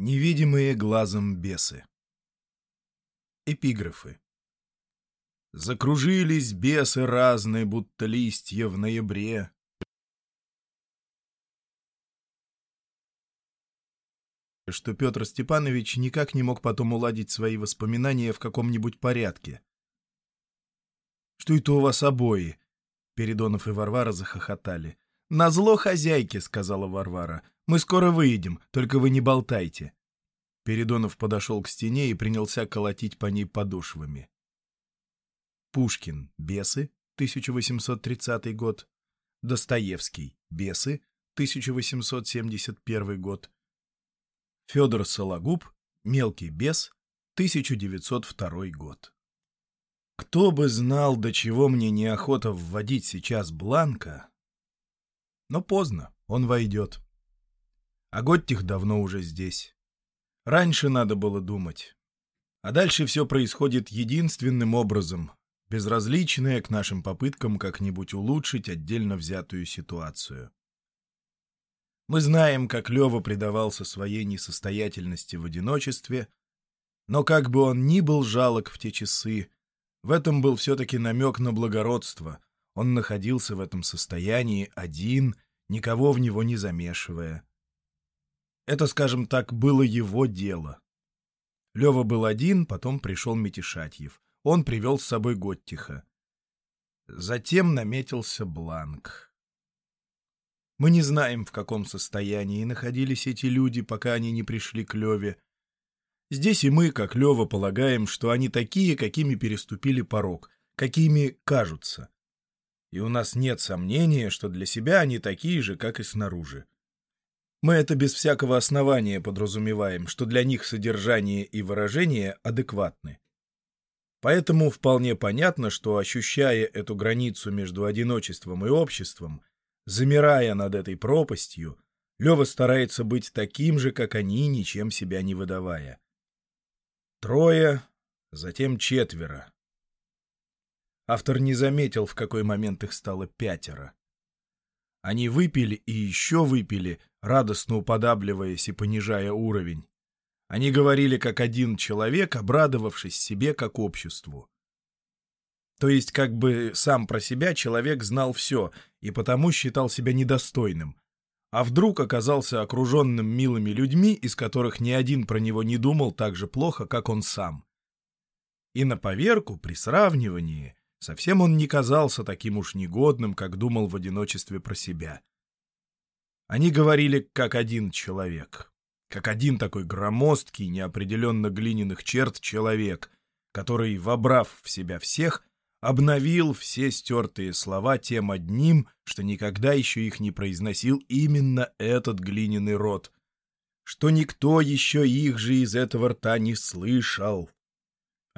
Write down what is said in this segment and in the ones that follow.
Невидимые глазом бесы. Эпиграфы. Закружились бесы разные, будто листья в ноябре. Что Петр Степанович никак не мог потом уладить свои воспоминания в каком-нибудь порядке. «Что это у вас обои?» Передонов и Варвара захохотали. «Назло хозяйке», — сказала Варвара. «Мы скоро выедем, только вы не болтайте». Передонов подошел к стене и принялся колотить по ней подошвами. Пушкин «Бесы», 1830 год. Достоевский «Бесы», 1871 год. Федор Сологуб «Мелкий бес», 1902 год. Кто бы знал, до чего мне неохота вводить сейчас Бланка, но поздно, он войдет. А Готтих давно уже здесь. Раньше надо было думать. А дальше все происходит единственным образом, безразличное к нашим попыткам как-нибудь улучшить отдельно взятую ситуацию. Мы знаем, как Лева предавался своей несостоятельности в одиночестве, но как бы он ни был жалок в те часы, в этом был все-таки намек на благородство, он находился в этом состоянии один, никого в него не замешивая. Это, скажем так, было его дело. Лева был один, потом пришел Митишатьев. Он привел с собой Готтиха. Затем наметился Бланк. Мы не знаем, в каком состоянии находились эти люди, пока они не пришли к Леве. Здесь и мы, как Лева, полагаем, что они такие, какими переступили порог, какими кажутся и у нас нет сомнения, что для себя они такие же, как и снаружи. Мы это без всякого основания подразумеваем, что для них содержание и выражение адекватны. Поэтому вполне понятно, что, ощущая эту границу между одиночеством и обществом, замирая над этой пропастью, Лева старается быть таким же, как они, ничем себя не выдавая. Трое, затем четверо. Автор не заметил, в какой момент их стало пятеро. Они выпили и еще выпили, радостно уподабливаясь и понижая уровень. Они говорили как один человек, обрадовавшись себе как обществу. То есть как бы сам про себя человек знал все и потому считал себя недостойным, а вдруг оказался окруженным милыми людьми, из которых ни один про него не думал так же плохо, как он сам. И на поверку, при сравнивании, Совсем он не казался таким уж негодным, как думал в одиночестве про себя. Они говорили как один человек, как один такой громоздкий, неопределенно глиняных черт человек, который, вобрав в себя всех, обновил все стертые слова тем одним, что никогда еще их не произносил именно этот глиняный рот, что никто еще их же из этого рта не слышал.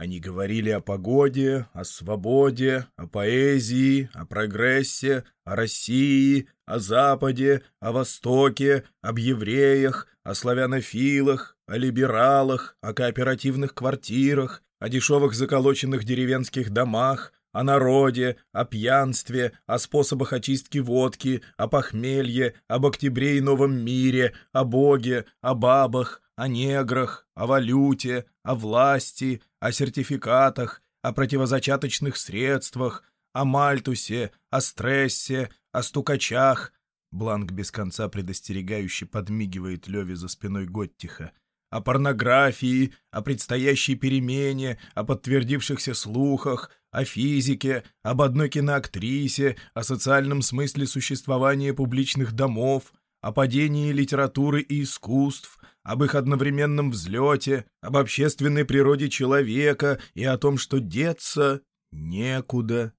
Они говорили о погоде, о свободе, о поэзии, о прогрессе, о России, о Западе, о Востоке, об евреях, о славянофилах, о либералах, о кооперативных квартирах, о дешевых заколоченных деревенских домах, о народе, о пьянстве, о способах очистки водки, о похмелье, об октябре и новом мире, о Боге, о бабах, о неграх, о валюте, о власти, о сертификатах, о противозачаточных средствах, о мальтусе, о стрессе, о стукачах. Бланк без конца предостерегающе подмигивает Леве за спиной Готтиха. О порнографии, о предстоящей перемене, о подтвердившихся слухах, о физике, об одной киноактрисе, о социальном смысле существования публичных домов, о падении литературы и искусств, об их одновременном взлете, об общественной природе человека и о том, что деться некуда.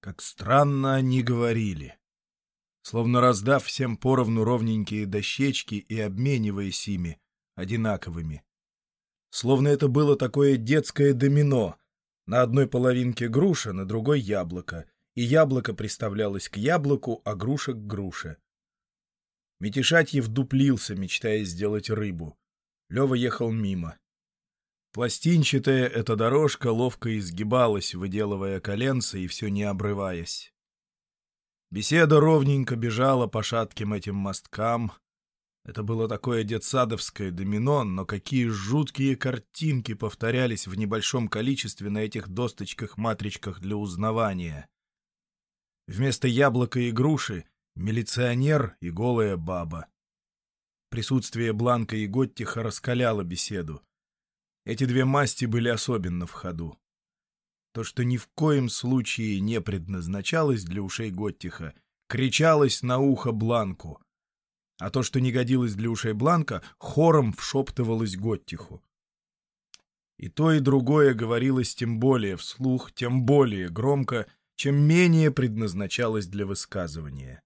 Как странно они говорили. Словно раздав всем поровну ровненькие дощечки и обмениваясь ими, одинаковыми. Словно это было такое детское домино. На одной половинке груша, на другой яблоко, и яблоко приставлялось к яблоку, а груша к груше. Метишатьев дуплился, мечтая сделать рыбу. Лева ехал мимо. Пластинчатая эта дорожка ловко изгибалась, выделывая коленца и все не обрываясь. Беседа ровненько бежала по шатким этим мосткам. Это было такое детсадовское домино, но какие жуткие картинки повторялись в небольшом количестве на этих досточках-матричках для узнавания. Вместо яблока и груши — милиционер и голая баба. Присутствие Бланка и Готтиха раскаляло беседу. Эти две масти были особенно в ходу. То, что ни в коем случае не предназначалось для ушей Готтиха, кричалось на ухо Бланку, а то, что не годилось для ушей Бланка, хором вшептывалось Готтиху. И то, и другое говорилось тем более вслух, тем более громко, чем менее предназначалось для высказывания.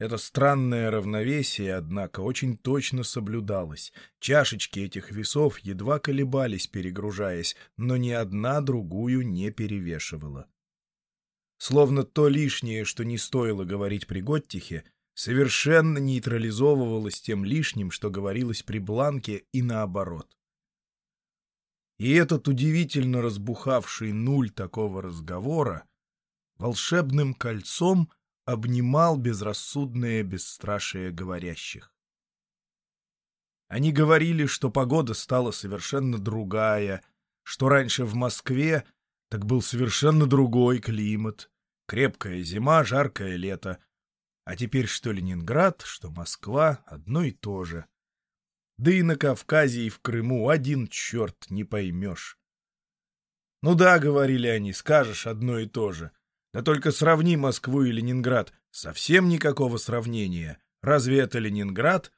Это странное равновесие, однако, очень точно соблюдалось. Чашечки этих весов едва колебались, перегружаясь, но ни одна другую не перевешивала. Словно то лишнее, что не стоило говорить при Готтихе, совершенно нейтрализовывалось тем лишним, что говорилось при Бланке и наоборот. И этот удивительно разбухавший нуль такого разговора волшебным кольцом — обнимал безрассудное бесстрашие говорящих. Они говорили, что погода стала совершенно другая, что раньше в Москве так был совершенно другой климат, крепкая зима, жаркое лето, а теперь что Ленинград, что Москва — одно и то же. Да и на Кавказе, и в Крыму один черт не поймешь. Ну да, — говорили они, — скажешь одно и то же — да только сравни Москву и Ленинград. Совсем никакого сравнения. Разве это Ленинград?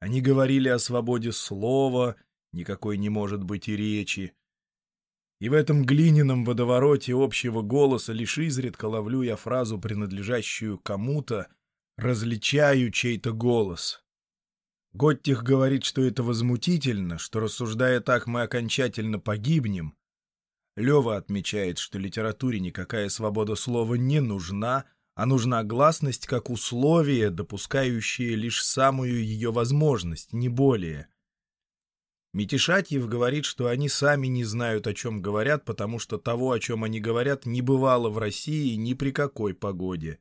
Они говорили о свободе слова, никакой не может быть и речи. И в этом глиняном водовороте общего голоса лишь изредка ловлю я фразу, принадлежащую кому-то, различаю чей-то голос. Готтих говорит, что это возмутительно, что, рассуждая так, мы окончательно погибнем, Лева отмечает, что литературе никакая свобода слова не нужна, а нужна гласность как условие, допускающее лишь самую ее возможность, не более. Митишатьев говорит, что они сами не знают, о чем говорят, потому что того, о чем они говорят, не бывало в России ни при какой погоде.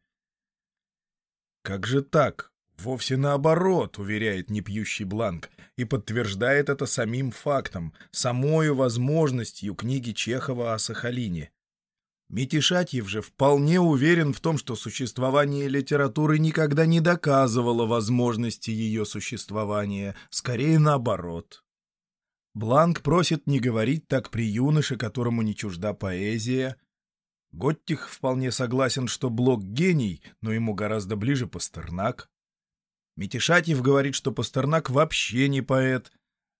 Как же так? Вовсе наоборот, уверяет непьющий Бланк, и подтверждает это самим фактом, самою возможностью книги Чехова о Сахалине. Митишатьев же вполне уверен в том, что существование литературы никогда не доказывало возможности ее существования, скорее наоборот. Бланк просит не говорить так при юноше, которому не чужда поэзия. Готтих вполне согласен, что Блок гений, но ему гораздо ближе Пастернак. Митишатьев говорит, что Пастернак вообще не поэт.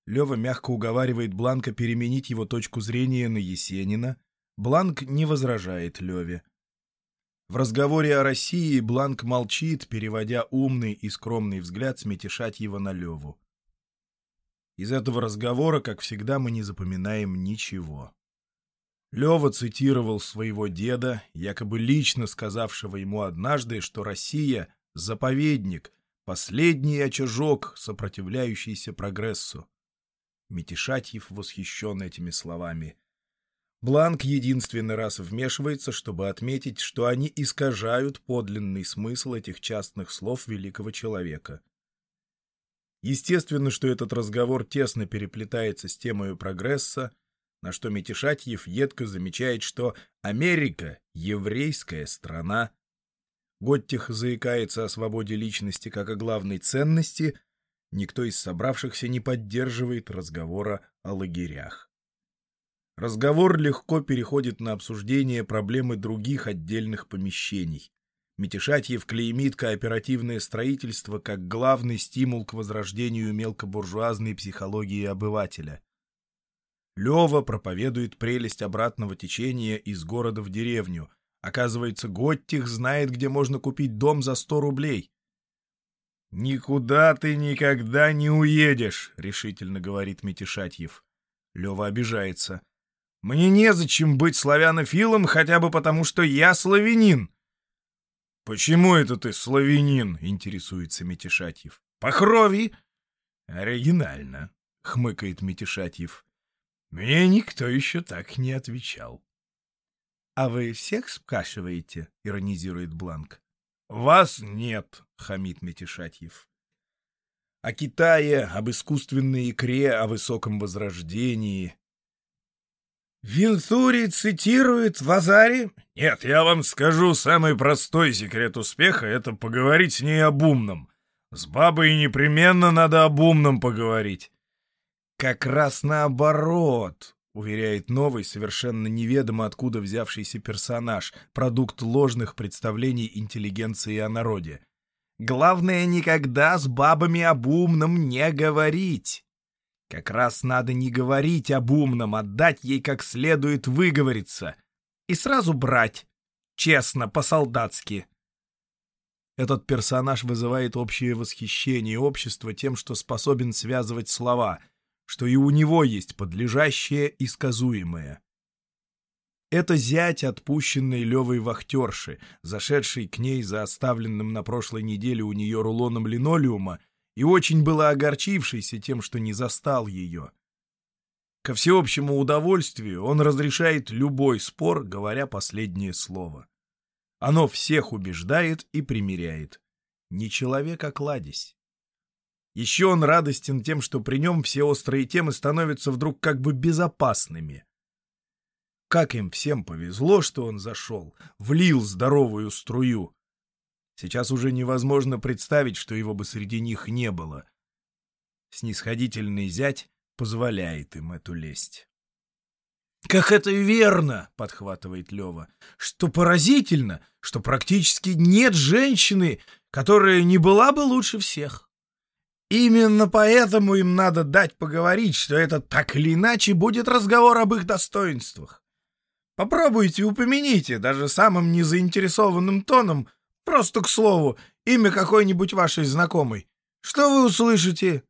Лева мягко уговаривает Бланка переменить его точку зрения на Есенина. Бланк не возражает Леве. В разговоре о России Бланк молчит, переводя умный и скромный взгляд с Митишатьева на Леву. Из этого разговора, как всегда, мы не запоминаем ничего. Лева цитировал своего деда, якобы лично сказавшего ему однажды, что Россия — заповедник, Последний очажок, сопротивляющийся прогрессу. Митишатьев восхищен этими словами. Бланк единственный раз вмешивается, чтобы отметить, что они искажают подлинный смысл этих частных слов великого человека. Естественно, что этот разговор тесно переплетается с темой прогресса, на что Митишатьев едко замечает, что Америка — еврейская страна, Готтих заикается о свободе личности как о главной ценности, никто из собравшихся не поддерживает разговора о лагерях. Разговор легко переходит на обсуждение проблемы других отдельных помещений. Митишатьев клеймит кооперативное строительство как главный стимул к возрождению мелкобуржуазной психологии обывателя. Лева проповедует прелесть обратного течения из города в деревню, Оказывается, Готтих знает, где можно купить дом за сто рублей. «Никуда ты никогда не уедешь», — решительно говорит Митишатьев. Лева обижается. «Мне незачем быть славянофилом хотя бы потому, что я славянин». «Почему это ты славянин?» — интересуется Митишатьев. «По крови». «Оригинально», — хмыкает Митишатьев. «Мне никто еще так не отвечал». «А вы всех спрашиваете?» — иронизирует Бланк. «Вас нет», — хамит Метишатьев. о Китае, об искусственной икре, о высоком возрождении. Винтури цитирует Вазари? Нет, я вам скажу, самый простой секрет успеха — это поговорить с ней об умном. С бабой непременно надо об умном поговорить. Как раз наоборот, уверяет новый, совершенно неведомо откуда взявшийся персонаж, продукт ложных представлений интеллигенции о народе. Главное никогда с бабами об умном не говорить. Как раз надо не говорить об умном, а дать ей как следует выговориться. И сразу брать. Честно, по-солдатски. Этот персонаж вызывает общее восхищение общества тем, что способен связывать слова, что и у него есть подлежащее и сказуемое. Это зять отпущенной Левой вахтерши, зашедший к ней за оставленным на прошлой неделе у нее рулоном линолеума и очень было огорчившийся тем, что не застал ее. Ко всеобщему удовольствию он разрешает любой спор, говоря последнее слово. Оно всех убеждает и примиряет. Не человек, а кладезь. Еще он радостен тем, что при нем все острые темы становятся вдруг как бы безопасными. Как им всем повезло, что он зашел, влил здоровую струю, Сейчас уже невозможно представить, что его бы среди них не было. Снисходительный зять позволяет им эту лесть. «Как это верно!» — подхватывает Лева. «Что поразительно, что практически нет женщины, которая не была бы лучше всех. Именно поэтому им надо дать поговорить, что это так или иначе будет разговор об их достоинствах. Попробуйте, упомяните, даже самым незаинтересованным тоном, Просто к слову, имя какой-нибудь вашей знакомой. Что вы услышите?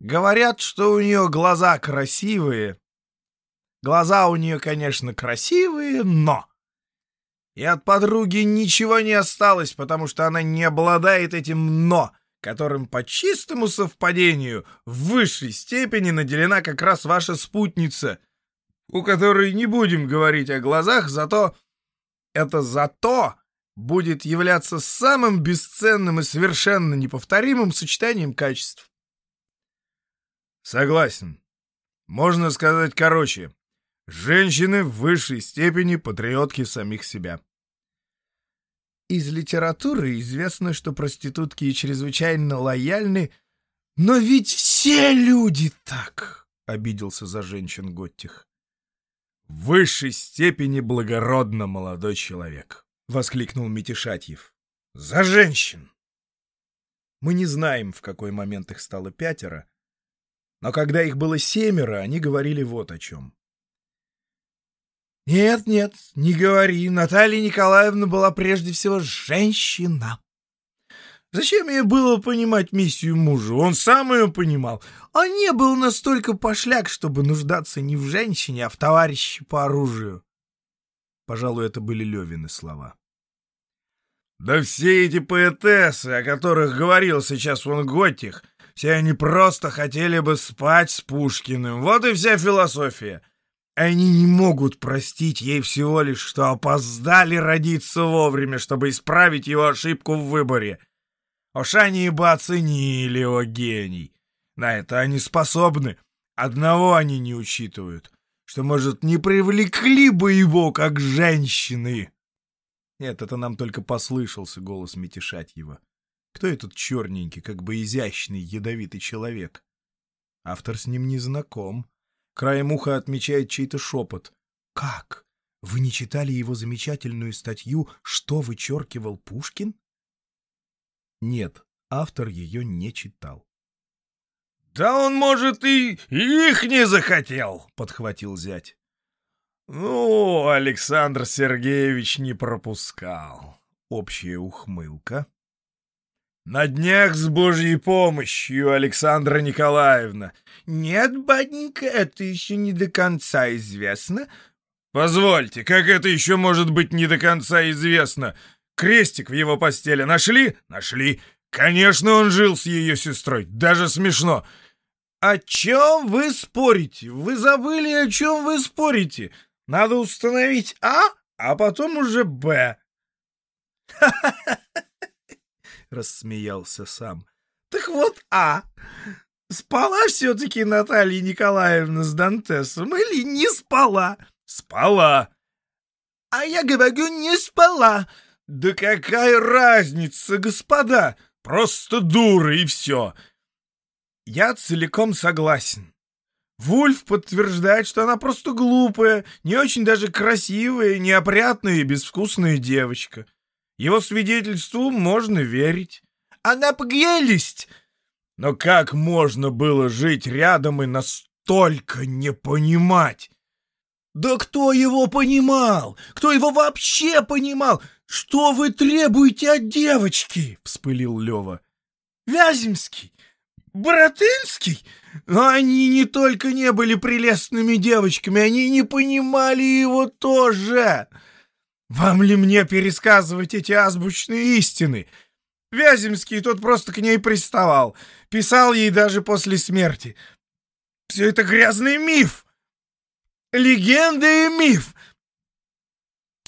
Говорят, что у нее глаза красивые. Глаза у нее, конечно, красивые, но... И от подруги ничего не осталось, потому что она не обладает этим «но», которым по чистому совпадению в высшей степени наделена как раз ваша спутница, у которой не будем говорить о глазах, зато это «зато» будет являться самым бесценным и совершенно неповторимым сочетанием качеств. Согласен. Можно сказать короче. Женщины в высшей степени патриотки самих себя. Из литературы известно, что проститутки чрезвычайно лояльны, но ведь все люди так, — обиделся за женщин Готтих. В высшей степени благородно молодой человек. — воскликнул Митишатьев. «За женщин!» Мы не знаем, в какой момент их стало пятеро, но когда их было семеро, они говорили вот о чем. «Нет, нет, не говори. Наталья Николаевна была прежде всего женщина. Зачем ей было понимать миссию мужа? Он сам ее понимал. А не был настолько пошляк, чтобы нуждаться не в женщине, а в товарище по оружию. Пожалуй, это были Левины слова. «Да все эти поэтессы, о которых говорил сейчас вон Готих, все они просто хотели бы спать с Пушкиным. Вот и вся философия. Они не могут простить ей всего лишь, что опоздали родиться вовремя, чтобы исправить его ошибку в выборе. Они бы оценили его гений. На это они способны. Одного они не учитывают что, может, не привлекли бы его как женщины. Нет, это нам только послышался голос Митишатьева. Кто этот черненький, как бы изящный, ядовитый человек? Автор с ним не знаком. Краем уха отмечает чей-то шепот. «Как? Вы не читали его замечательную статью «Что вычеркивал Пушкин»?» Нет, автор ее не читал. «Да он, может, и их не захотел!» — подхватил зять. «Ну, Александр Сергеевич не пропускал». Общая ухмылка. «На днях с Божьей помощью, Александра Николаевна». «Нет, батенька, это еще не до конца известно». «Позвольте, как это еще может быть не до конца известно? Крестик в его постели нашли? Нашли. Конечно, он жил с ее сестрой. Даже смешно. «О чем вы спорите? Вы забыли, о чем вы спорите? Надо установить А, а потом уже Б». рассмеялся сам. Так вот, а, спала все-таки Наталья Николаевна с Дантесом или не спала? Спала. А я говорю, не спала. Да какая разница, господа? Просто дура и все. Я целиком согласен. Вульф подтверждает, что она просто глупая, не очень даже красивая, неопрятная и безвкусная девочка. Его свидетельству можно верить. Она прелесть! Но как можно было жить рядом и настолько не понимать? Да кто его понимал? Кто его вообще понимал? Что вы требуете от девочки? Вспылил Лева. Вяземский? Боротынский? Они не только не были прелестными девочками, они не понимали его тоже. Вам ли мне пересказывать эти азбучные истины? Вяземский тот просто к ней приставал, писал ей даже после смерти. Все это грязный миф. Легенда и миф.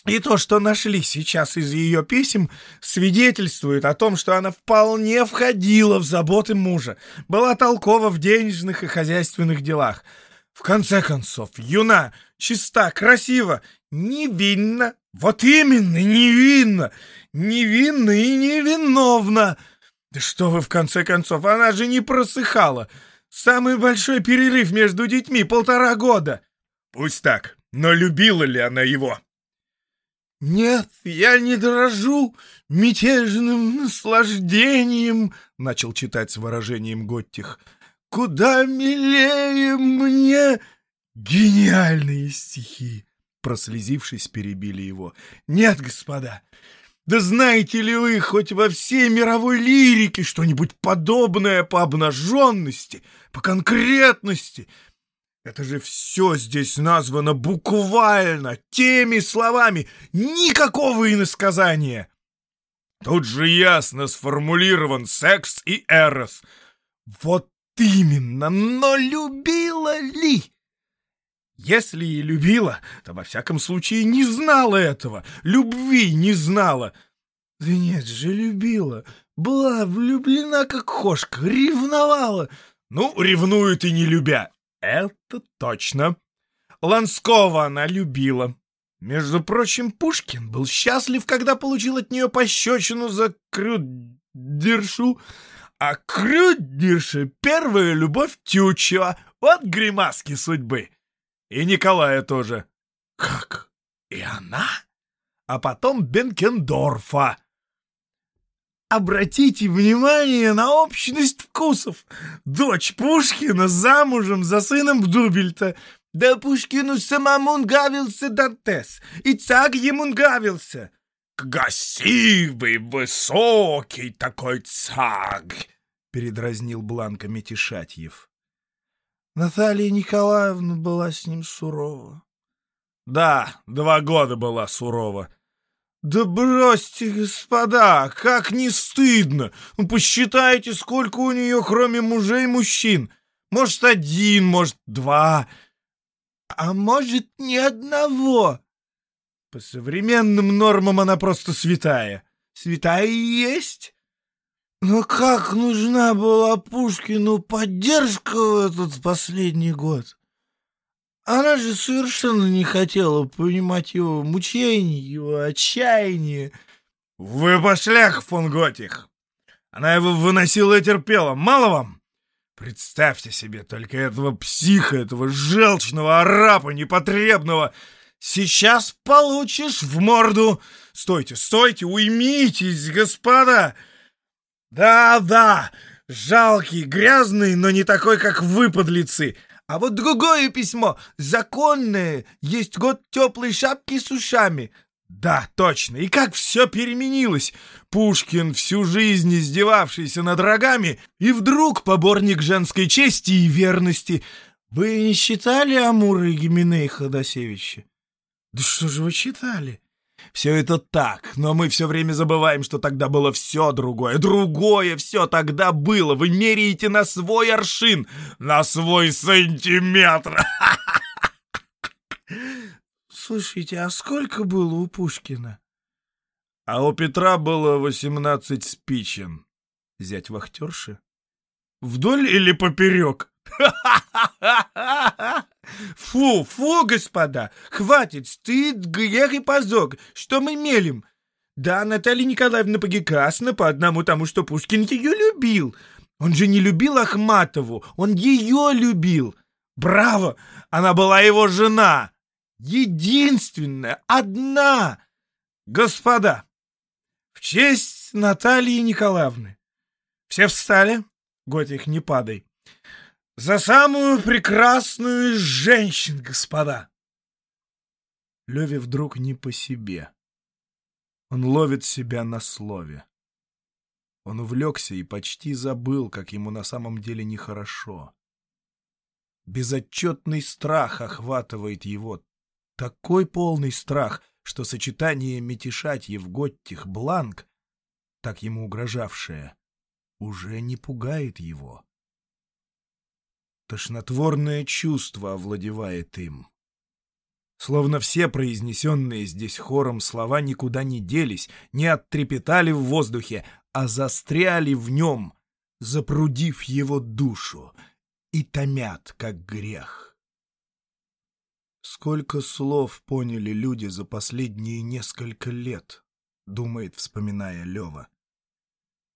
И то, что нашли сейчас из ее писем, свидетельствует о том, что она вполне входила в заботы мужа, была толкова в денежных и хозяйственных делах. В конце концов, юна, чиста, красива, невинна, вот именно, невинна, невинна и невиновна. Да что вы, в конце концов, она же не просыхала. Самый большой перерыв между детьми — полтора года. Пусть так, но любила ли она его? «Нет, я не дрожу мятежным наслаждением», — начал читать с выражением Готтих. «Куда милее мне гениальные стихи!» Прослезившись, перебили его. «Нет, господа, да знаете ли вы хоть во всей мировой лирике что-нибудь подобное по обнаженности, по конкретности?» Это же все здесь названо буквально, теми словами, никакого иносказания. Тут же ясно сформулирован секс и эрос. Вот именно, но любила ли? Если и любила, то во всяком случае не знала этого, любви не знала. Да нет же, любила, была влюблена как кошка, ревновала. Ну, ревнует и не любя, это точно. Ланского она любила. Между прочим, Пушкин был счастлив, когда получил от нее пощечину за крюдершу, а крюдерша — первая любовь Тютчева. Вот гримаски судьбы. И Николая тоже. Как? И она? А потом Бенкендорфа. Обратите внимание на общность вкусов. Дочь Пушкина замужем за сыном Дубельта. Да Пушкину самому нравился Дантес, и так ему нравился. «Красивый, высокий такой царь!» — передразнил Бланка Метишатьев. Наталья Николаевна была с ним сурова. Да, два года была сурова. «Да бросьте, господа, как не стыдно! Ну, посчитайте, сколько у нее, кроме мужей, мужчин. Может, один, может, два, а может, ни одного. По современным нормам она просто святая. Святая и есть. Но как нужна была Пушкину поддержка в этот последний год? Она же совершенно не хотела понимать его мучений, его отчаяние. Вы пошлях, фон Готих! Она его выносила и терпела. Мало вам? Представьте себе только этого психа, этого желчного арапа непотребного. Сейчас получишь в морду. Стойте, стойте, уймитесь, господа. Да-да, жалкий, грязный, но не такой, как вы, подлецы. А вот другое письмо, законное, есть год теплой шапки с ушами. Да, точно, и как все переменилось. Пушкин, всю жизнь издевавшийся над рогами, и вдруг поборник женской чести и верности. Вы не считали Амура и Гименей Ходосевича? Да что же вы читали? Все это так, но мы все время забываем, что тогда было все другое. Другое все тогда было. Вы меряете на свой аршин, на свой сантиметр. Слушайте, а сколько было у Пушкина? А у Петра было восемнадцать спичин. Зять вахтерши? Вдоль или поперек? Фу, фу, господа! Хватит, стыд, грех и позор! Что мы мелем? Да, Наталья Николаевна прекрасна по одному тому, что Пушкин ее любил. Он же не любил Ахматову, он ее любил. Браво! Она была его жена. Единственная, одна. Господа, в честь Натальи Николаевны. Все встали? Готик, не падай. За самую прекрасную из женщин, господа. Леве вдруг не по себе. Он ловит себя на слове. Он увлекся и почти забыл, как ему на самом деле нехорошо. Безотчетный страх охватывает его. Такой полный страх, что сочетание Метишатьев, Готтих, Бланк, так ему угрожавшее, уже не пугает его. Тошнотворное чувство овладевает им. Словно все произнесенные здесь хором слова никуда не делись, не оттрепетали в воздухе, а застряли в нем, запрудив его душу, и томят, как грех. Сколько слов поняли люди за последние несколько лет, думает, вспоминая Лева.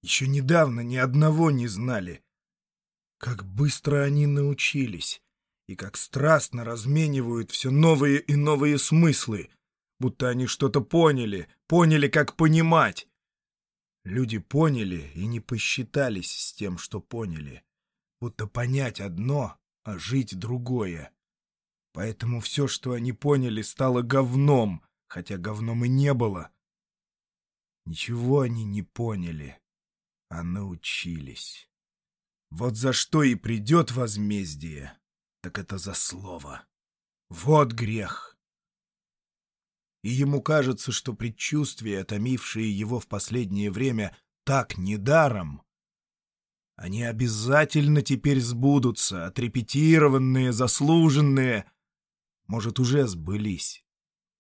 Еще недавно ни одного не знали. Как быстро они научились и как страстно разменивают все новые и новые смыслы, будто они что-то поняли, поняли, как понимать. Люди поняли и не посчитались с тем, что поняли, будто понять одно, а жить другое. Поэтому все, что они поняли, стало говном, хотя говном и не было. Ничего они не поняли, а научились. Вот за что и придет возмездие так это за слово. Вот грех. И ему кажется, что предчувствия, томившие его в последнее время так недаром, они обязательно теперь сбудутся, отрепетированные, заслуженные. Может, уже сбылись.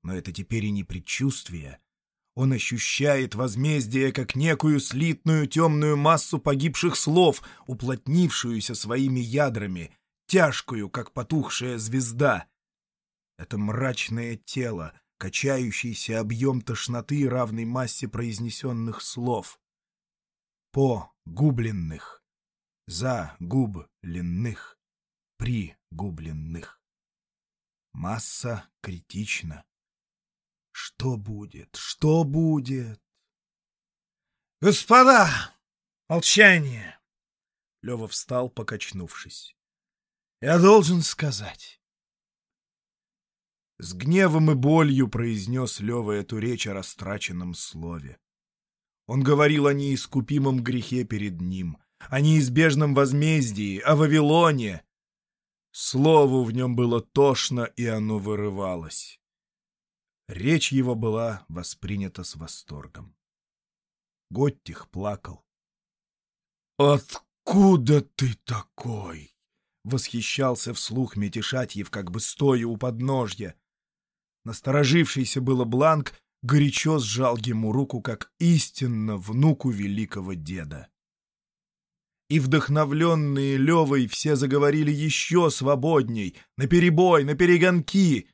Но это теперь и не предчувствие. Он ощущает возмездие как некую слитную темную массу погибших слов, уплотнившуюся своими ядрами, тяжкую, как потухшая звезда. Это мрачное тело, качающийся объем тошноты, равной массе произнесенных слов. По-губленных, за-губленных, при-губленных. Масса критична. Что будет? Что будет? «Господа! Молчание!» Лева встал, покачнувшись. Я должен сказать. С гневом и болью произнес Лева эту речь о растраченном слове. Он говорил о неискупимом грехе перед ним, о неизбежном возмездии, о Вавилоне. Слову в нем было тошно, и оно вырывалось. Речь его была воспринята с восторгом. Готтих плакал. «Откуда ты такой?» Восхищался вслух Метишатьев, как бы стоя у подножья. Насторожившийся было Бланк горячо сжал ему руку, как истинно внуку великого деда. И вдохновленные Левой все заговорили еще свободней, наперебой, наперегонки.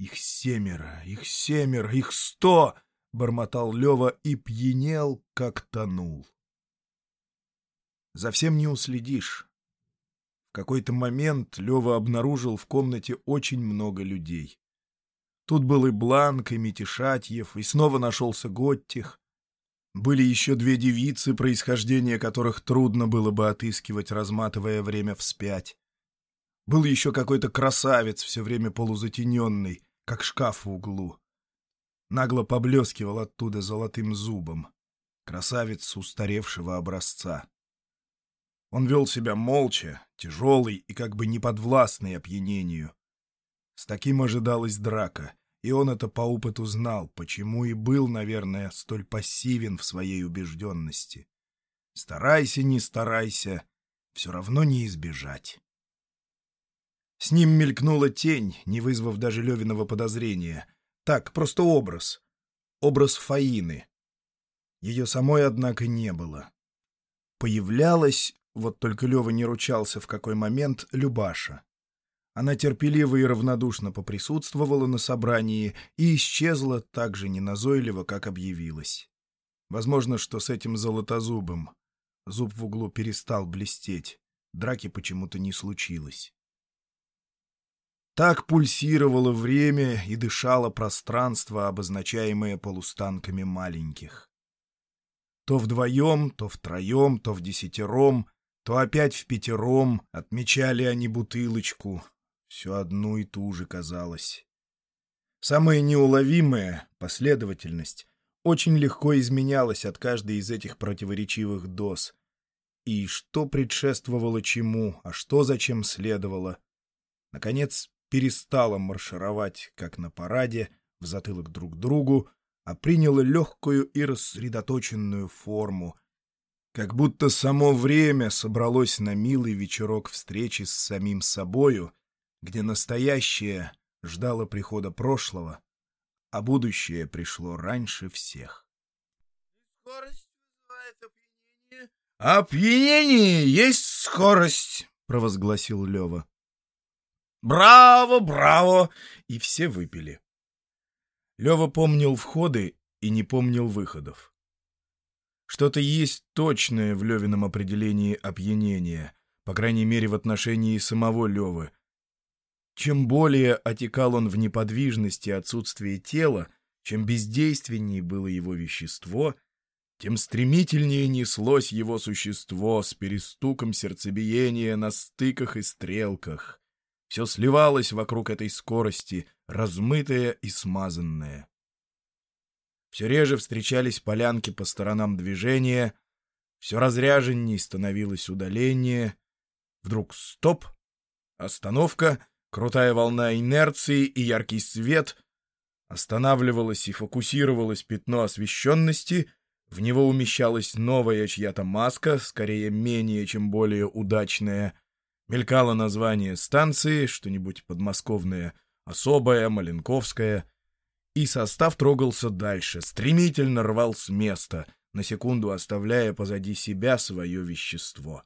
«Их семеро, их семеро, их сто!» — бормотал Лева и пьянел, как тонул. За всем не уследишь. В какой-то момент Лева обнаружил в комнате очень много людей. Тут был и Бланк, и Митишатьев, и снова нашелся Готтих. Были еще две девицы, происхождение которых трудно было бы отыскивать, разматывая время вспять. Был еще какой-то красавец, все время полузатененный, как шкаф в углу. Нагло поблескивал оттуда золотым зубом. Красавец устаревшего образца. Он вел себя молча, тяжелый и как бы неподвластный опьянению. С таким ожидалась драка, и он это по опыту знал, почему и был, наверное, столь пассивен в своей убежденности. Старайся, не старайся, все равно не избежать. С ним мелькнула тень, не вызвав даже Левиного подозрения. Так, просто образ. Образ Фаины. Ее самой, однако, не было. Появлялась вот только Лева не ручался в какой момент, Любаша. Она терпеливо и равнодушно поприсутствовала на собрании и исчезла так же неназойливо, как объявилась. Возможно, что с этим золотозубым. Зуб в углу перестал блестеть. Драки почему-то не случилось. Так пульсировало время и дышало пространство, обозначаемое полустанками маленьких. То вдвоем, то втроем, то в десятером, то опять в пятером отмечали они бутылочку. Все одну и ту же казалось. Самое неуловимое — последовательность — очень легко изменялась от каждой из этих противоречивых доз. И что предшествовало чему, а что зачем следовало. Наконец, перестала маршировать, как на параде, в затылок друг другу, а приняла легкую и рассредоточенную форму, как будто само время собралось на милый вечерок встречи с самим собою, где настоящее ждало прихода прошлого, а будущее пришло раньше всех. «Скорость вызывает опьянение». «Опьянение есть скорость», — провозгласил Лева. «Браво, браво!» И все выпили. Лева помнил входы и не помнил выходов. Что-то есть точное в Левином определении опьянения, по крайней мере в отношении самого Левы. Чем более отекал он в неподвижности отсутствие тела, чем бездейственнее было его вещество, тем стремительнее неслось его существо с перестуком сердцебиения на стыках и стрелках. Все сливалось вокруг этой скорости, размытое и смазанное. Все реже встречались полянки по сторонам движения, все разряженней становилось удаление. Вдруг стоп, остановка, крутая волна инерции и яркий свет. Останавливалось и фокусировалось пятно освещенности, в него умещалась новая чья-то маска, скорее менее, чем более удачная — Мелькало название станции, что-нибудь подмосковное, особое, маленковское. И состав трогался дальше, стремительно рвал с места, на секунду оставляя позади себя свое вещество.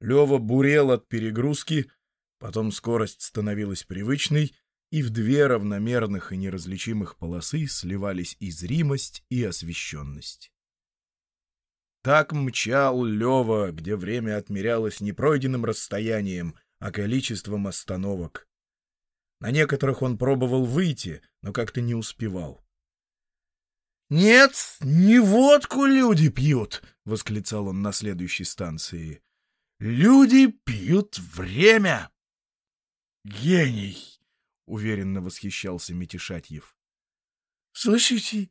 Лева бурел от перегрузки, потом скорость становилась привычной, и в две равномерных и неразличимых полосы сливались и зримость, и освещенность. Так мчал Лева, где время отмерялось не пройденным расстоянием, а количеством остановок. На некоторых он пробовал выйти, но как-то не успевал. «Нет, не водку люди пьют!» — восклицал он на следующей станции. «Люди пьют время!» «Гений!» — уверенно восхищался Митишатьев. «Слышите?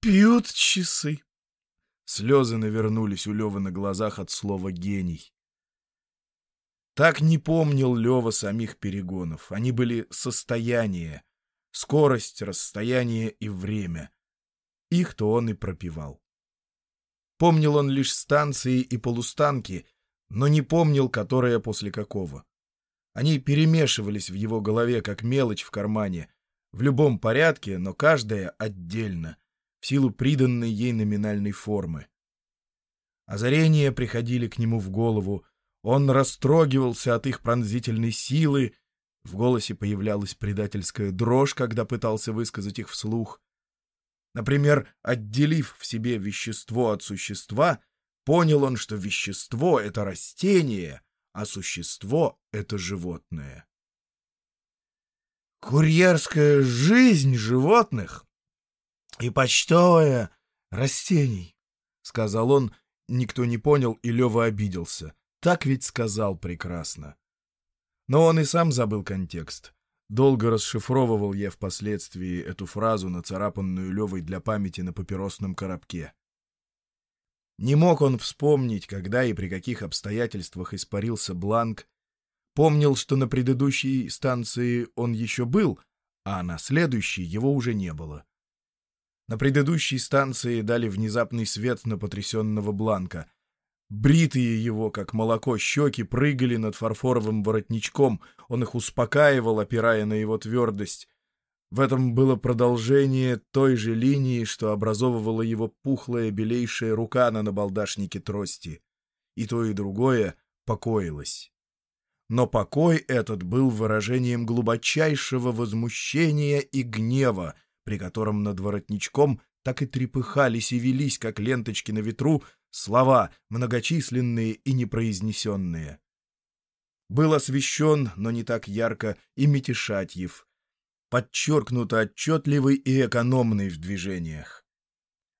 Пьют часы!» Слезы навернулись у Левы на глазах от слова «гений». Так не помнил Лева самих перегонов. Они были состояние, скорость, расстояние и время. Их-то он и пропивал. Помнил он лишь станции и полустанки, но не помнил, которая после какого. Они перемешивались в его голове, как мелочь в кармане, в любом порядке, но каждая отдельно — в силу приданной ей номинальной формы. Озарения приходили к нему в голову, он растрогивался от их пронзительной силы, в голосе появлялась предательская дрожь, когда пытался высказать их вслух. Например, отделив в себе вещество от существа, понял он, что вещество — это растение, а существо — это животное. Курьерская жизнь животных и почтовое растений, — сказал он. Никто не понял, и Лева обиделся. Так ведь сказал прекрасно. Но он и сам забыл контекст. Долго расшифровывал я впоследствии эту фразу, нацарапанную Левой для памяти на папиросном коробке. Не мог он вспомнить, когда и при каких обстоятельствах испарился бланк. Помнил, что на предыдущей станции он еще был, а на следующей его уже не было. На предыдущей станции дали внезапный свет на потрясенного Бланка. Бритые его, как молоко, щеки прыгали над фарфоровым воротничком, он их успокаивал, опирая на его твердость. В этом было продолжение той же линии, что образовывала его пухлая белейшая рука на набалдашнике трости. И то, и другое покоилось. Но покой этот был выражением глубочайшего возмущения и гнева, при котором над воротничком так и трепыхались и велись, как ленточки на ветру, слова, многочисленные и непроизнесенные. Был освещен, но не так ярко, и Метишатьев, подчеркнуто отчетливый и экономный в движениях.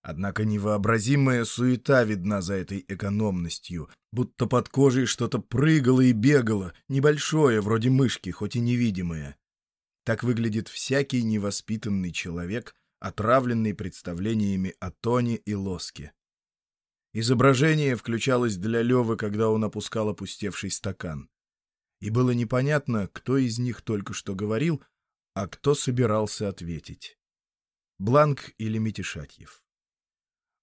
Однако невообразимая суета видна за этой экономностью, будто под кожей что-то прыгало и бегало, небольшое, вроде мышки, хоть и невидимое. Так выглядит всякий невоспитанный человек, отравленный представлениями о тоне и лоске. Изображение включалось для Левы, когда он опускал опустевший стакан. И было непонятно, кто из них только что говорил, а кто собирался ответить. Бланк или Митишатьев.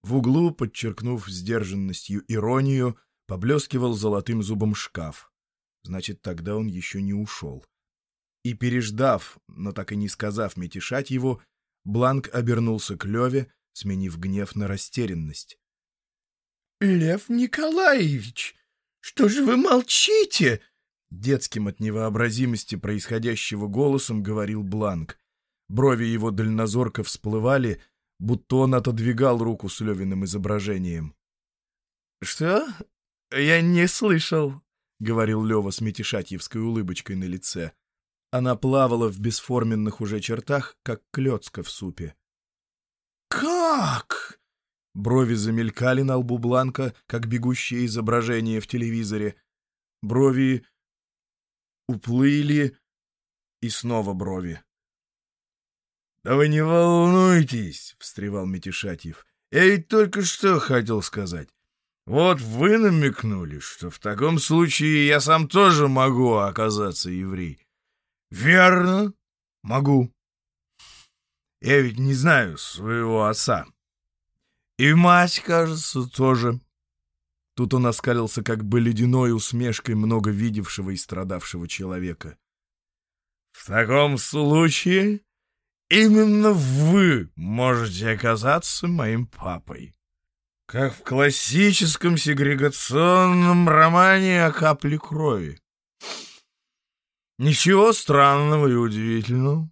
В углу, подчеркнув сдержанностью иронию, поблескивал золотым зубом шкаф. Значит, тогда он еще не ушел. И переждав, но так и не сказав метешать его, Бланк обернулся к Леве, сменив гнев на растерянность. — Лев Николаевич, что же вы молчите? Детским от невообразимости происходящего голосом говорил Бланк. Брови его дальнозорко всплывали, будто он отодвигал руку с Левиным изображением. — Что? Я не слышал, — говорил Лева с метишатьевской улыбочкой на лице. Она плавала в бесформенных уже чертах, как клетка в супе. «Как?» Брови замелькали на лбу Бланка, как бегущее изображение в телевизоре. Брови уплыли, и снова брови. — Да вы не волнуйтесь, — встревал Метишатьев. — Я ведь только что хотел сказать. Вот вы намекнули, что в таком случае я сам тоже могу оказаться еврей. Верно, могу. Я ведь не знаю своего отца. И мать, кажется, тоже. Тут он оскалился как бы ледяной усмешкой много видевшего и страдавшего человека. В таком случае именно вы можете оказаться моим папой. Как в классическом сегрегационном романе о капле крови. Ничего странного и удивительного.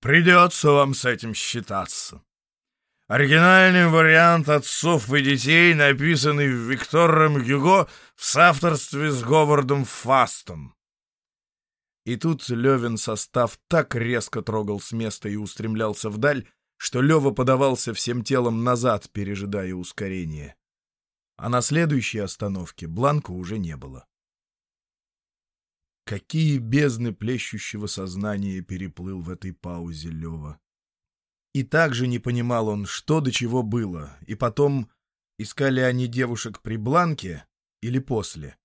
Придется вам с этим считаться. Оригинальный вариант «Отцов и детей», написанный Виктором Гюго в соавторстве с Говардом Фастом. И тут Левин состав так резко трогал с места и устремлялся вдаль, что Лева подавался всем телом назад, пережидая ускорение. А на следующей остановке Бланка уже не было. Какие бездны плещущего сознания переплыл в этой паузе Лева. И также не понимал он, что до чего было, и потом, искали они девушек при Бланке или после.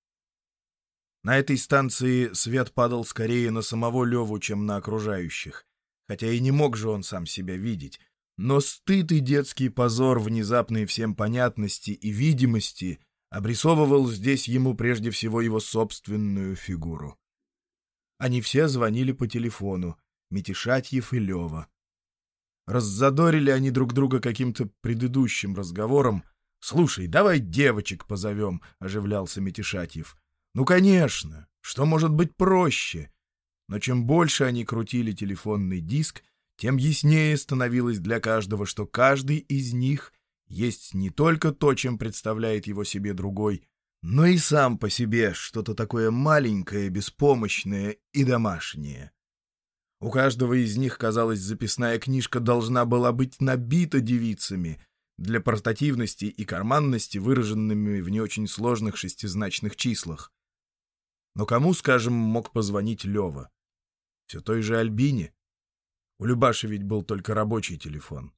На этой станции свет падал скорее на самого Леву, чем на окружающих, хотя и не мог же он сам себя видеть, но стыд и детский позор внезапной всем понятности и видимости обрисовывал здесь ему прежде всего его собственную фигуру. Они все звонили по телефону, Митишатьев и Лева. Раззадорили они друг друга каким-то предыдущим разговором. «Слушай, давай девочек позовем», — оживлялся Митишатьев. «Ну, конечно, что может быть проще?» Но чем больше они крутили телефонный диск, тем яснее становилось для каждого, что каждый из них есть не только то, чем представляет его себе другой, но и сам по себе что-то такое маленькое, беспомощное и домашнее. У каждого из них, казалось, записная книжка должна была быть набита девицами для портативности и карманности, выраженными в не очень сложных шестизначных числах. Но кому, скажем, мог позвонить Лева? Все той же Альбине? У Любаши ведь был только рабочий телефон.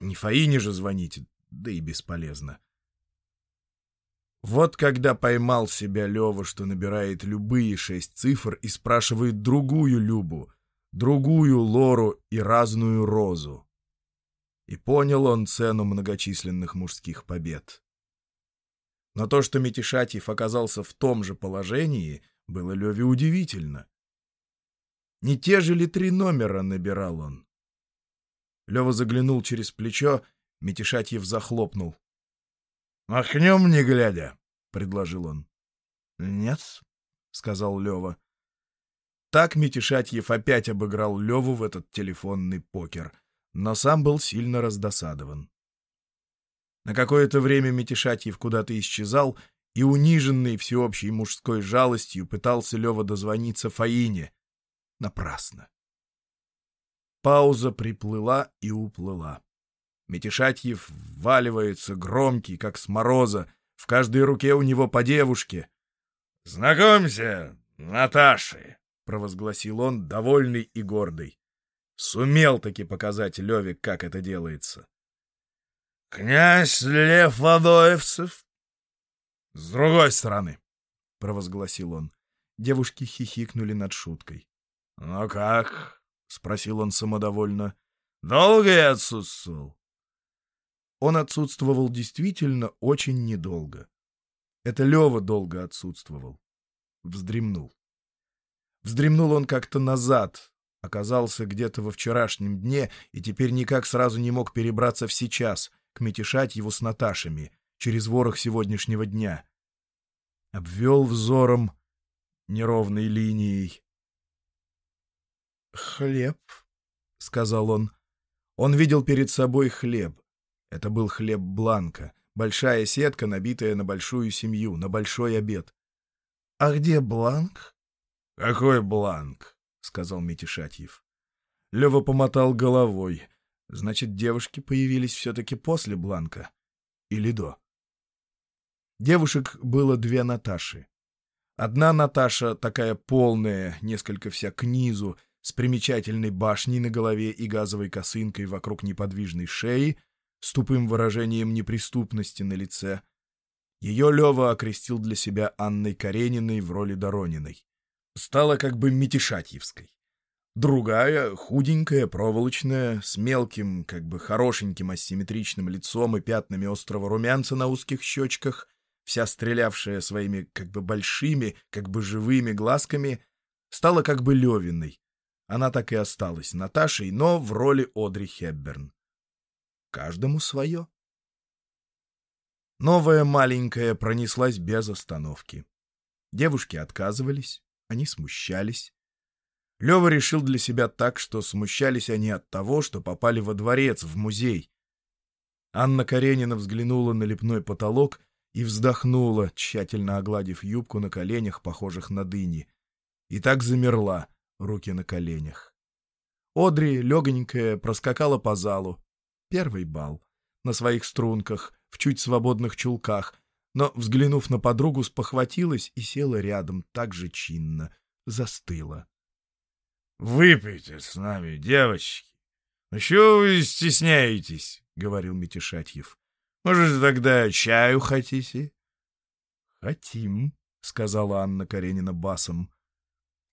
Не Фаине же звонить, да и бесполезно. Вот когда поймал себя Лева, что набирает любые шесть цифр и спрашивает другую Любу, другую Лору и разную Розу. И понял он цену многочисленных мужских побед. Но то, что Метишатьев оказался в том же положении, было Леве удивительно. Не те же ли три номера набирал он? Лева заглянул через плечо, Метишатьев захлопнул. «Махнем, не глядя», — предложил он. «Нет», — сказал Лева. Так Митишатьев опять обыграл Леву в этот телефонный покер, но сам был сильно раздосадован. На какое-то время Митишатьев куда-то исчезал, и униженный всеобщей мужской жалостью пытался Лева дозвониться Фаине. Напрасно. Пауза приплыла и уплыла. Метишатьев вваливается громкий, как с мороза, в каждой руке у него по девушке. «Знакомься, Наташи!» — провозгласил он, довольный и гордый. Сумел таки показать Леве, как это делается. «Князь Лев Адоевцев!» «С другой стороны!» — провозгласил он. Девушки хихикнули над шуткой. «Ну как?» — спросил он самодовольно. «Долго я отсутствовал?» Он отсутствовал действительно очень недолго. Это Лева долго отсутствовал. Вздремнул. Вздремнул он как-то назад, оказался где-то во вчерашнем дне и теперь никак сразу не мог перебраться в сейчас, к метешать его с Наташами, через ворох сегодняшнего дня. Обвел взором неровной линией. «Хлеб», — сказал он. Он видел перед собой хлеб. Это был хлеб Бланка, большая сетка, набитая на большую семью, на большой обед. — А где Бланк? — Какой Бланк? — сказал Митишатьев. Лева помотал головой. Значит, девушки появились все-таки после Бланка. Или до. Девушек было две Наташи. Одна Наташа, такая полная, несколько вся к низу, с примечательной башней на голове и газовой косынкой вокруг неподвижной шеи, с тупым выражением неприступности на лице. Ее Лева окрестил для себя Анной Карениной в роли Дорониной. Стала как бы Митишатьевской. Другая, худенькая, проволочная, с мелким, как бы хорошеньким асимметричным лицом и пятнами острого румянца на узких щечках, вся стрелявшая своими как бы большими, как бы живыми глазками, стала как бы Левиной. Она так и осталась Наташей, но в роли Одри Хепберн. Каждому свое. Новая маленькая пронеслась без остановки. Девушки отказывались, они смущались. Лева решил для себя так, что смущались они от того, что попали во дворец, в музей. Анна Каренина взглянула на лепной потолок и вздохнула, тщательно огладив юбку на коленях, похожих на дыни. И так замерла, руки на коленях. Одри, легонькая, проскакала по залу, Первый бал. На своих струнках, в чуть свободных чулках, но, взглянув на подругу, спохватилась и села рядом так же чинно, застыла. — Выпейте с нами, девочки. — Чего вы стесняетесь? — говорил Митишатьев. — Может, тогда чаю хотите? — Хотим, — сказала Анна Каренина басом.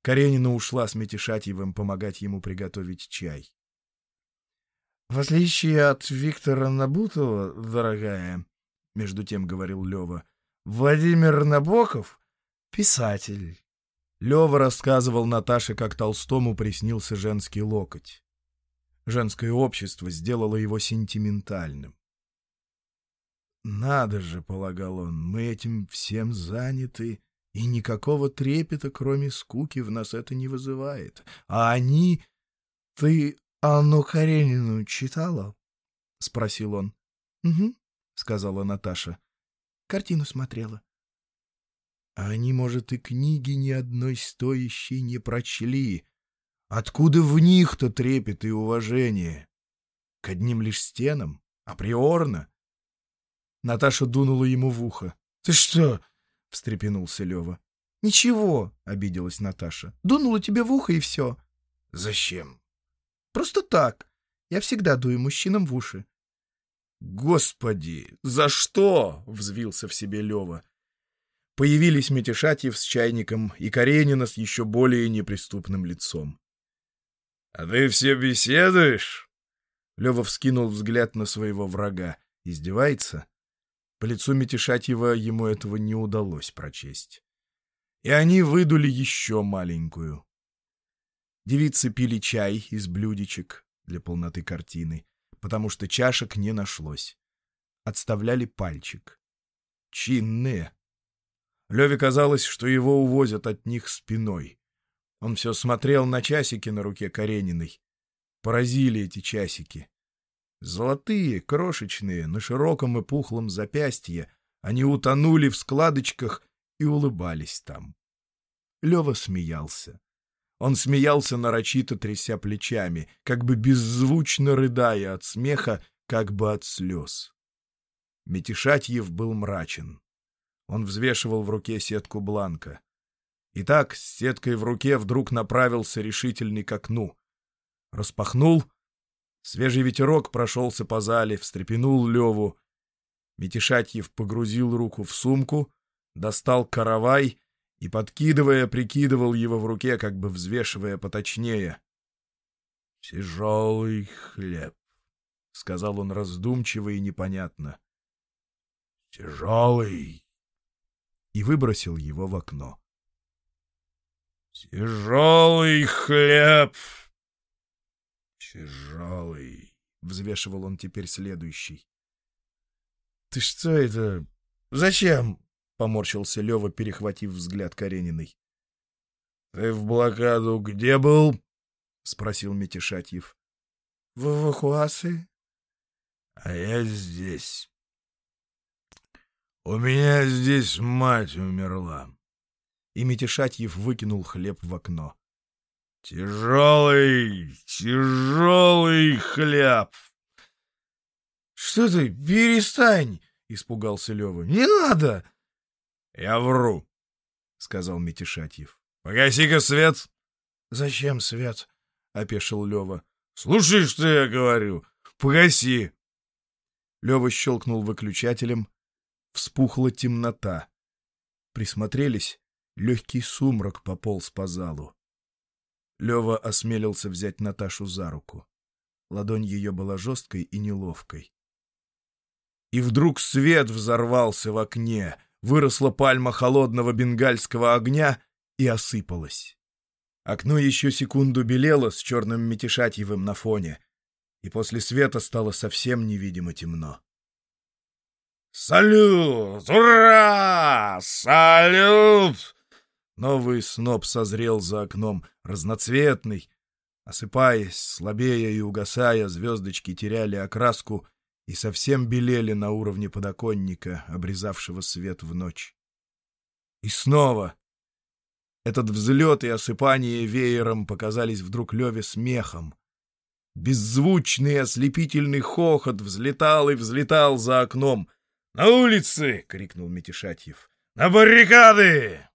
Каренина ушла с Митишатьевым помогать ему приготовить чай. В отличие от Виктора Набутова, дорогая, — между тем говорил Лева, — Владимир Набоков — писатель. Лева рассказывал Наташе, как Толстому приснился женский локоть. Женское общество сделало его сентиментальным. «Надо же», — полагал он, — «мы этим всем заняты, и никакого трепета, кроме скуки, в нас это не вызывает. А они... Ты «Анну Каренину читала?» — спросил он. «Угу», — сказала Наташа. «Картину смотрела». А они, может, и книги ни одной стоящей не прочли. Откуда в них-то трепет и уважение? К одним лишь стенам? Априорно? Наташа дунула ему в ухо. — Ты что? — встрепенулся Лева. — Ничего, — обиделась Наташа. — Дунула тебе в ухо и все. — Зачем? Просто так. Я всегда дую мужчинам в уши. «Господи, за что?» — взвился в себе Лева. Появились Метишатьев с чайником и Каренина с еще более неприступным лицом. «А ты все беседуешь?» Лева вскинул взгляд на своего врага. Издевается? По лицу Метишатьева ему этого не удалось прочесть. И они выдули еще маленькую. Девицы пили чай из блюдечек. для полноты картины, потому что чашек не нашлось. Отставляли пальчик. Чинные. Леве казалось, что его увозят от них спиной. Он все смотрел на часики на руке Карениной. Поразили эти часики. Золотые, крошечные, на широком и пухлом запястье, они утонули в складочках и улыбались там. Лева смеялся. Он смеялся нарочито, тряся плечами, как бы беззвучно рыдая от смеха, как бы от слез. Метишатьев был мрачен. Он взвешивал в руке сетку бланка. И так, с сеткой в руке, вдруг направился решительный к окну. Распахнул. Свежий ветерок прошелся по зале, встрепенул Леву. Метишатьев погрузил руку в сумку, достал каравай и, подкидывая, прикидывал его в руке, как бы взвешивая поточнее. «Тяжелый хлеб», — сказал он раздумчиво и непонятно. «Тяжелый» и выбросил его в окно. «Тяжелый хлеб! Тяжелый!» — взвешивал он теперь следующий. «Ты что это? Зачем?» — поморщился Лева, перехватив взгляд Карениной. «Ты в блокаду где был?» — спросил Митишатьев. «В эвакуации?» «А я здесь. У меня здесь мать умерла». И Митишатьев выкинул хлеб в окно. «Тяжелый, тяжелый хлеб!» «Что ты, перестань!» — испугался Лева. «Не надо!» «Я вру», — сказал Митишатьев. «Погаси-ка свет». «Зачем свет?» — опешил Лева. «Слушай, что я говорю. Погаси». Лева щелкнул выключателем. Вспухла темнота. Присмотрелись. Легкий сумрак пополз по залу. Лева осмелился взять Наташу за руку. Ладонь ее была жесткой и неловкой. И вдруг свет взорвался в окне, выросла пальма холодного бенгальского огня и осыпалась. Окно еще секунду белело с черным метишатьевым на фоне, и после света стало совсем невидимо темно. «Салют! Ура! Салют!» Новый сноп созрел за окном, разноцветный. Осыпаясь, слабея и угасая, звездочки теряли окраску и совсем белели на уровне подоконника, обрезавшего свет в ночь. И снова этот взлет и осыпание веером показались вдруг Леве смехом. Беззвучный ослепительный хохот взлетал и взлетал за окном. «На улице!» — крикнул Метишатьев. «На баррикады!»